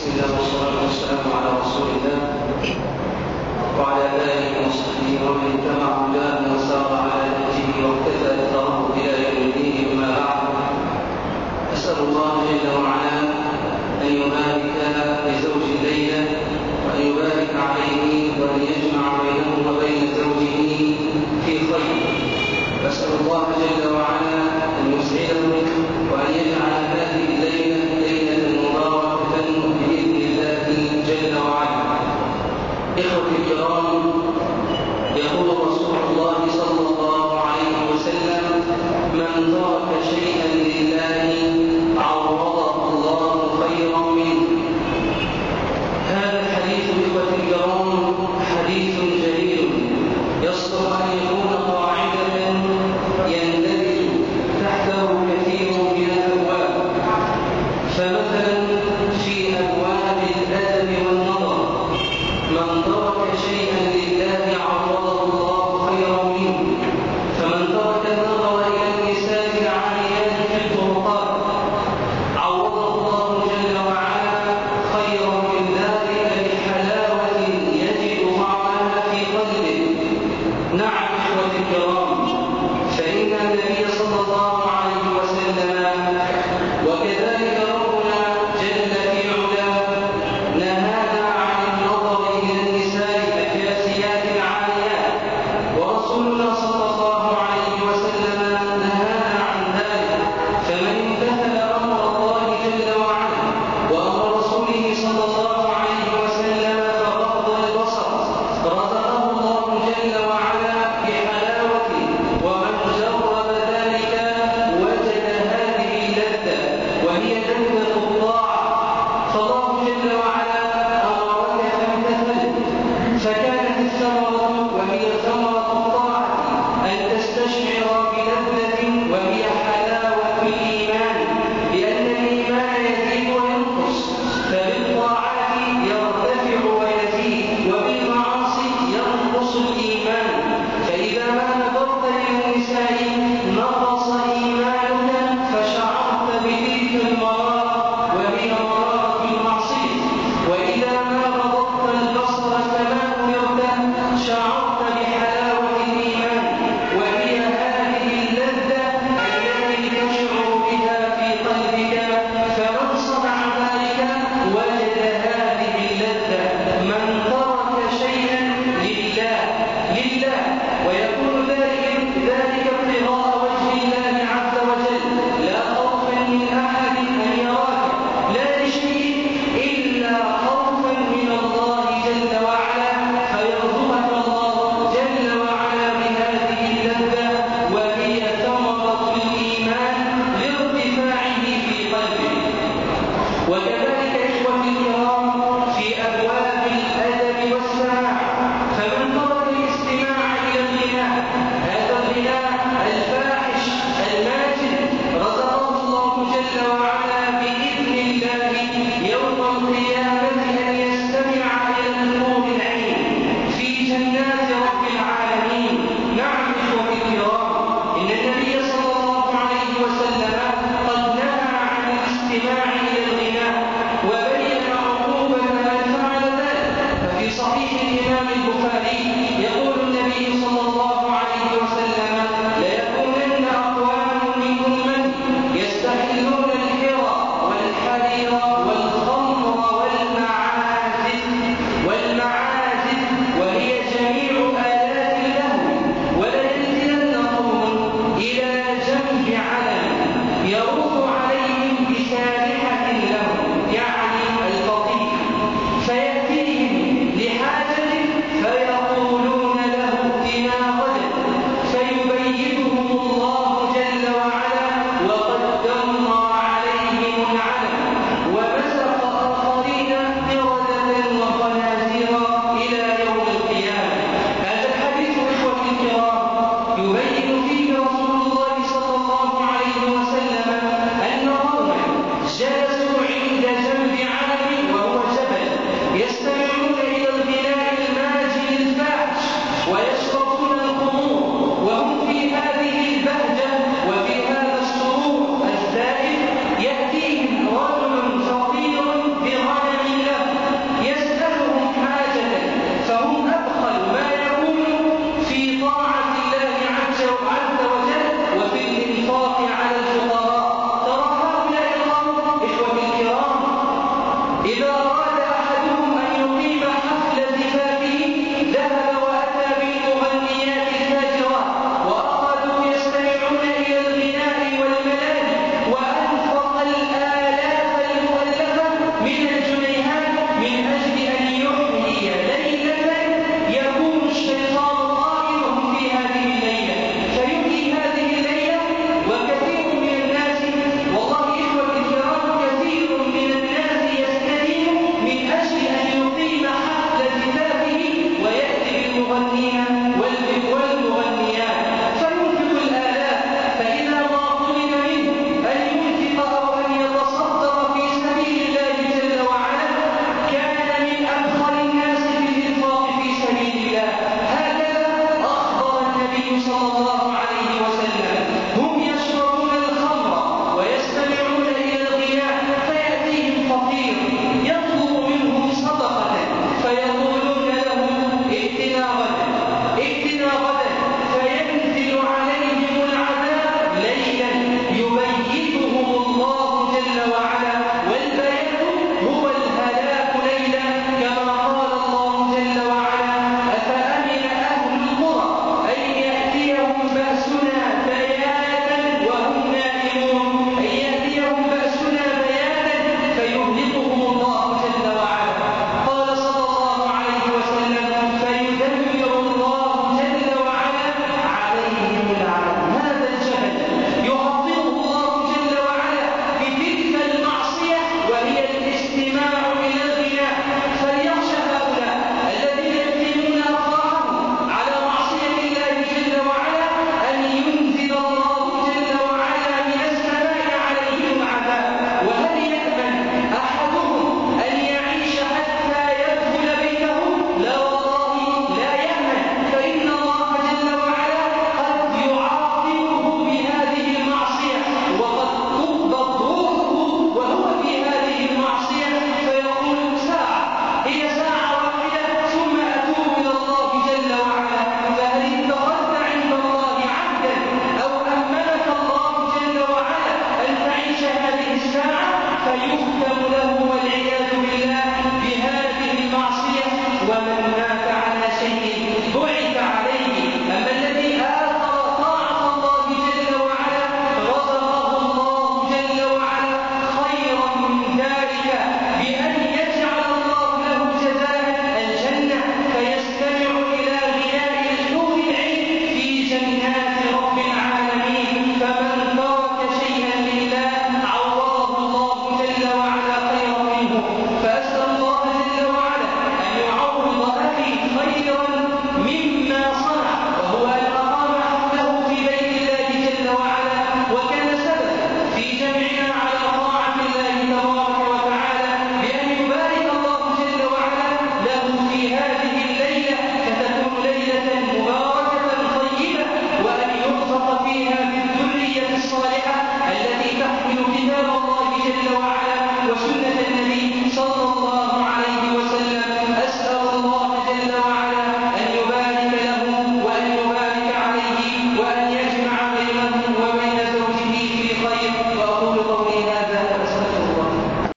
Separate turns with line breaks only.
بسم الله والصلاة والسلام على رسول الله وعلى آله وصحبه ومن اتبع هداه وسار على نهجه واقتفى أثره إلى يوم الدين أما بعد. أسأل الله جل وعلا أن يبارك إخوتي الكرام يقول رسول الله صلى الله عليه وسلم من ترك شيئا لله عوضه الله خيرا منه. هذا الحديث إخوتي الكرام un
libro